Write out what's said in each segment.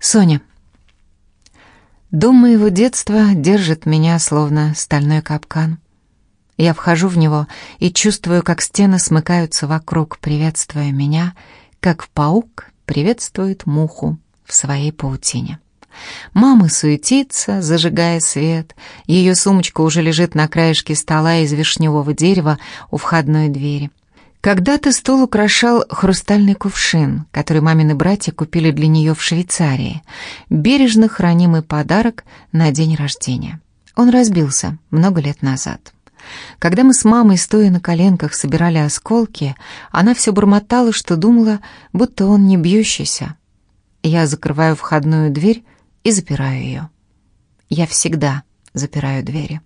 Соня. Дом моего детства держит меня, словно стальной капкан. Я вхожу в него и чувствую, как стены смыкаются вокруг, приветствуя меня, как паук приветствует муху в своей паутине. Мама суетится, зажигая свет. Ее сумочка уже лежит на краешке стола из вишневого дерева у входной двери. Когда-то стол украшал хрустальный кувшин, который мамины братья купили для нее в Швейцарии. Бережно хранимый подарок на день рождения. Он разбился много лет назад. Когда мы с мамой, стоя на коленках, собирали осколки, она все бормотала, что думала, будто он не бьющийся. Я закрываю входную дверь и запираю ее. Я всегда запираю двери.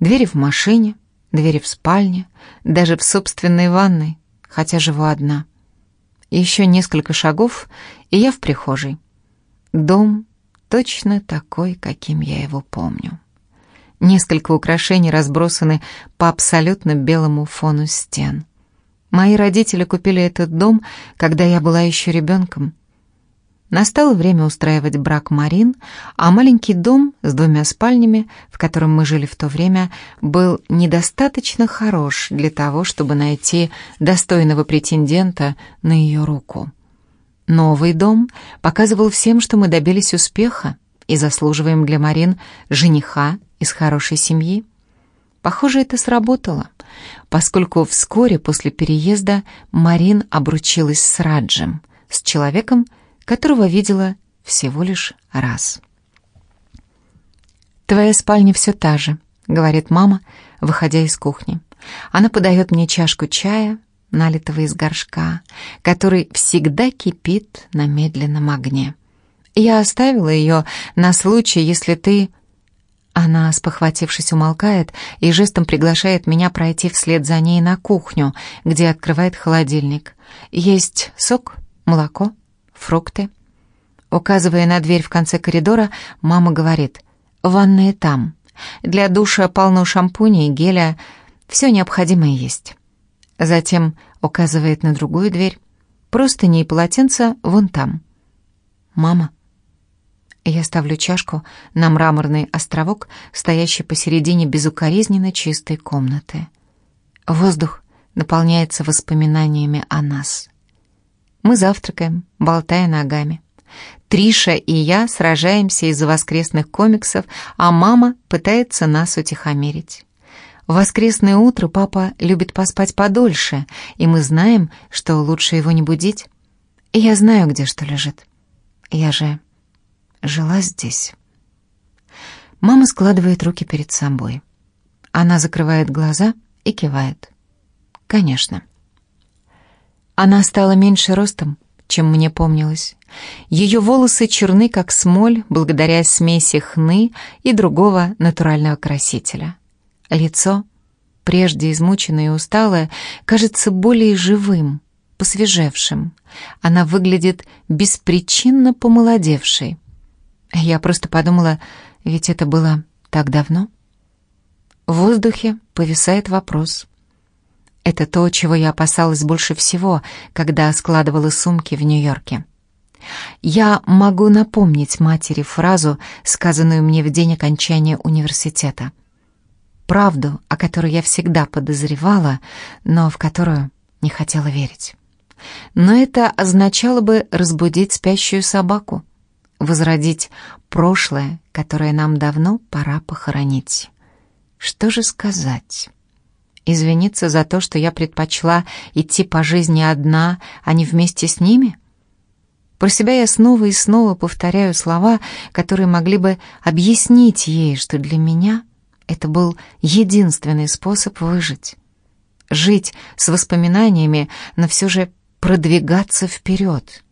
Двери в машине, двери в спальне, даже в собственной ванной, хотя живу одна. Еще несколько шагов, и я в прихожей. Дом точно такой, каким я его помню. Несколько украшений разбросаны по абсолютно белому фону стен. Мои родители купили этот дом, когда я была еще ребенком, Настало время устраивать брак Марин, а маленький дом с двумя спальнями, в котором мы жили в то время, был недостаточно хорош для того, чтобы найти достойного претендента на ее руку. Новый дом показывал всем, что мы добились успеха и заслуживаем для Марин жениха из хорошей семьи. Похоже, это сработало, поскольку вскоре после переезда Марин обручилась с Раджем, с человеком, которого видела всего лишь раз. «Твоя спальня все та же», — говорит мама, выходя из кухни. Она подает мне чашку чая, налитого из горшка, который всегда кипит на медленном огне. Я оставила ее на случай, если ты... Она, спохватившись, умолкает и жестом приглашает меня пройти вслед за ней на кухню, где открывает холодильник. Есть сок, молоко, фрукты. Указывая на дверь в конце коридора, мама говорит, «Ванная там. Для душа полно шампуня и геля. Все необходимое есть». Затем указывает на другую дверь, «Простыни и полотенца вон там». «Мама». Я ставлю чашку на мраморный островок, стоящий посередине безукоризненно чистой комнаты. Воздух наполняется воспоминаниями о нас. Мы завтракаем, болтая ногами. Триша и я сражаемся из-за воскресных комиксов, а мама пытается нас утихомирить. В воскресное утро папа любит поспать подольше, и мы знаем, что лучше его не будить. И я знаю, где что лежит. Я же жила здесь. Мама складывает руки перед собой. Она закрывает глаза и кивает. Конечно. Она стала меньше ростом, чем мне помнилось. Ее волосы черны, как смоль, благодаря смеси хны и другого натурального красителя. Лицо, прежде измученное и усталое, кажется более живым, посвежевшим. Она выглядит беспричинно помолодевшей. Я просто подумала, ведь это было так давно. В воздухе повисает вопрос. Это то, чего я опасалась больше всего, когда складывала сумки в Нью-Йорке. Я могу напомнить матери фразу, сказанную мне в день окончания университета. Правду, о которой я всегда подозревала, но в которую не хотела верить. Но это означало бы разбудить спящую собаку, возродить прошлое, которое нам давно пора похоронить. Что же сказать? Извиниться за то, что я предпочла идти по жизни одна, а не вместе с ними? Про себя я снова и снова повторяю слова, которые могли бы объяснить ей, что для меня это был единственный способ выжить. Жить с воспоминаниями, но все же продвигаться вперед.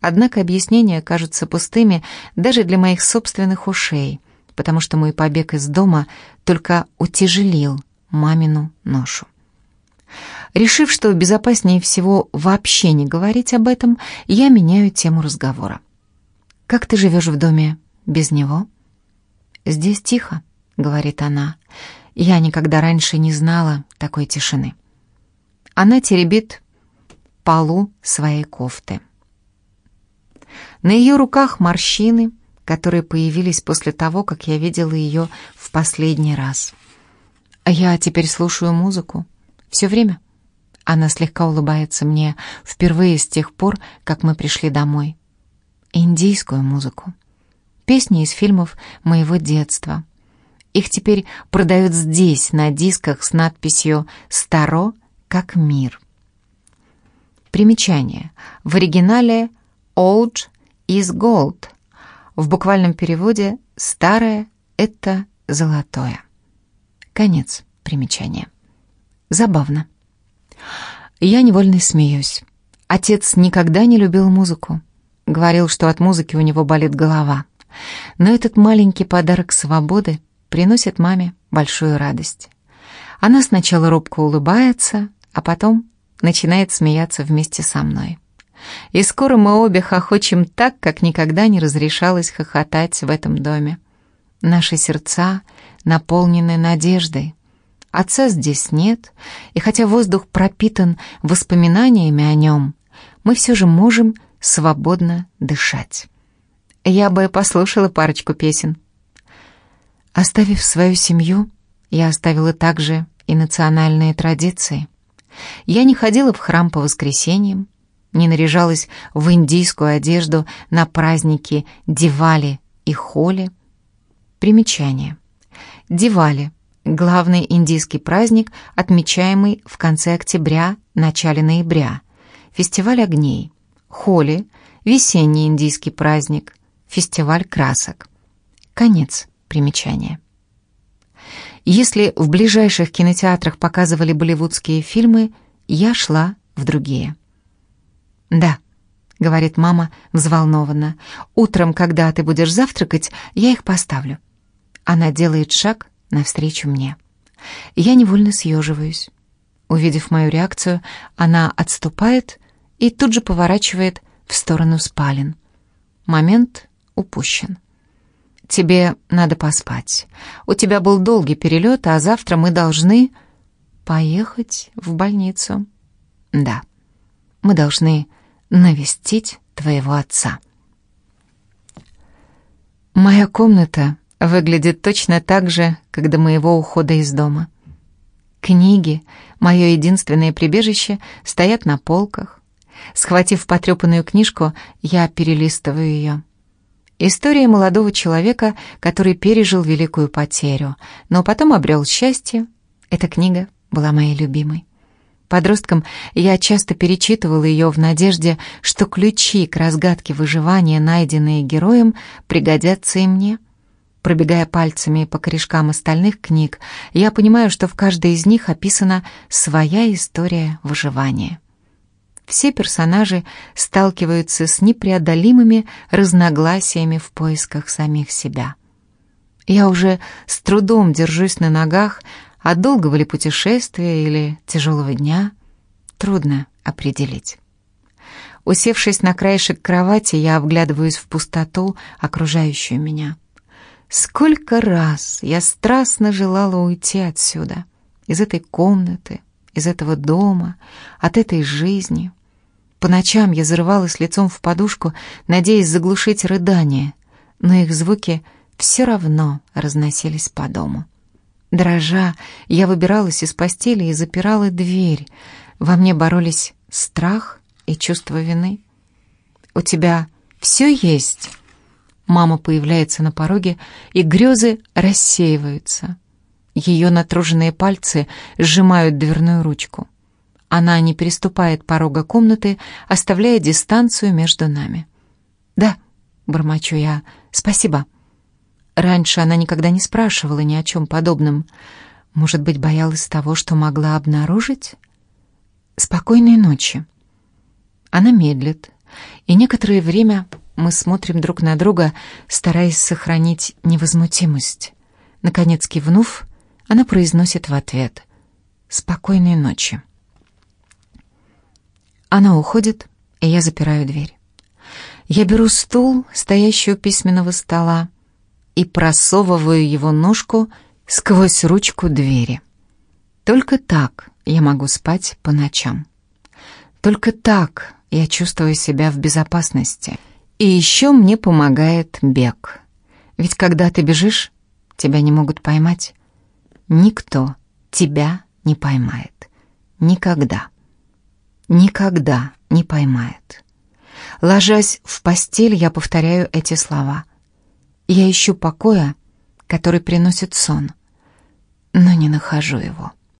Однако объяснения кажутся пустыми даже для моих собственных ушей, потому что мой побег из дома только утяжелил мамину ношу. Решив, что безопаснее всего вообще не говорить об этом, я меняю тему разговора. «Как ты живешь в доме без него?» «Здесь тихо», — говорит она. «Я никогда раньше не знала такой тишины». Она теребит полу своей кофты. На ее руках морщины, которые появились после того, как я видела ее в последний раз. А я теперь слушаю музыку. Все время. Она слегка улыбается мне впервые с тех пор, как мы пришли домой. Индийскую музыку. Песни из фильмов моего детства. Их теперь продают здесь, на дисках с надписью «Старо, как мир». Примечание. В оригинале «Old is gold». В буквальном переводе «старое» — это «золотое». Конец примечания. Забавно. Я невольно смеюсь. Отец никогда не любил музыку. Говорил, что от музыки у него болит голова. Но этот маленький подарок свободы приносит маме большую радость. Она сначала робко улыбается, а потом начинает смеяться вместе со мной. И скоро мы обе хохочем так, как никогда не разрешалось хохотать в этом доме. Наши сердца наполнены надеждой. Отца здесь нет, и хотя воздух пропитан воспоминаниями о нем, мы все же можем свободно дышать. Я бы послушала парочку песен. Оставив свою семью, я оставила также и национальные традиции. Я не ходила в храм по воскресеньям, не наряжалась в индийскую одежду на праздники Дивали и Холи. Примечание. Дивали – главный индийский праздник, отмечаемый в конце октября, начале ноября. Фестиваль огней. Холи – весенний индийский праздник, фестиваль красок. Конец примечания. Если в ближайших кинотеатрах показывали болливудские фильмы, я шла в другие. «Да», — говорит мама взволнованно, «утром, когда ты будешь завтракать, я их поставлю». Она делает шаг навстречу мне. Я невольно съеживаюсь. Увидев мою реакцию, она отступает и тут же поворачивает в сторону спален. Момент упущен. «Тебе надо поспать. У тебя был долгий перелет, а завтра мы должны...» «Поехать в больницу?» «Да, мы должны навестить твоего отца». Моя комната выглядит точно так же, как до моего ухода из дома. Книги, мое единственное прибежище, стоят на полках. Схватив потрепанную книжку, я перелистываю ее. История молодого человека, который пережил великую потерю, но потом обрел счастье. Эта книга была моей любимой. Подростком я часто перечитывала ее в надежде, что ключи к разгадке выживания, найденные героем, пригодятся и мне. Пробегая пальцами по корешкам остальных книг, я понимаю, что в каждой из них описана своя история выживания все персонажи сталкиваются с непреодолимыми разногласиями в поисках самих себя. Я уже с трудом держусь на ногах от долгого ли путешествия или тяжелого дня. Трудно определить. Усевшись на краешек кровати, я вглядываюсь в пустоту, окружающую меня. Сколько раз я страстно желала уйти отсюда, из этой комнаты, из этого дома, от этой жизни. По ночам я зарывалась лицом в подушку, надеясь заглушить рыдание, но их звуки все равно разносились по дому. Дрожа, я выбиралась из постели и запирала дверь. Во мне боролись страх и чувство вины. «У тебя все есть?» Мама появляется на пороге, и грезы рассеиваются. Ее натруженные пальцы сжимают дверную ручку. Она не переступает порога комнаты, оставляя дистанцию между нами. «Да», — бормочу я, — «спасибо». Раньше она никогда не спрашивала ни о чем подобном. Может быть, боялась того, что могла обнаружить? «Спокойной ночи». Она медлит, и некоторое время мы смотрим друг на друга, стараясь сохранить невозмутимость. Наконец, кивнув, она произносит в ответ «Спокойной ночи». Она уходит, и я запираю дверь. Я беру стул, стоящий у письменного стола, и просовываю его ножку сквозь ручку двери. Только так я могу спать по ночам. Только так я чувствую себя в безопасности. И еще мне помогает бег. Ведь когда ты бежишь, тебя не могут поймать. Никто тебя не поймает. Никогда. Никогда не поймает. Ложась в постель, я повторяю эти слова. Я ищу покоя, который приносит сон, но не нахожу его.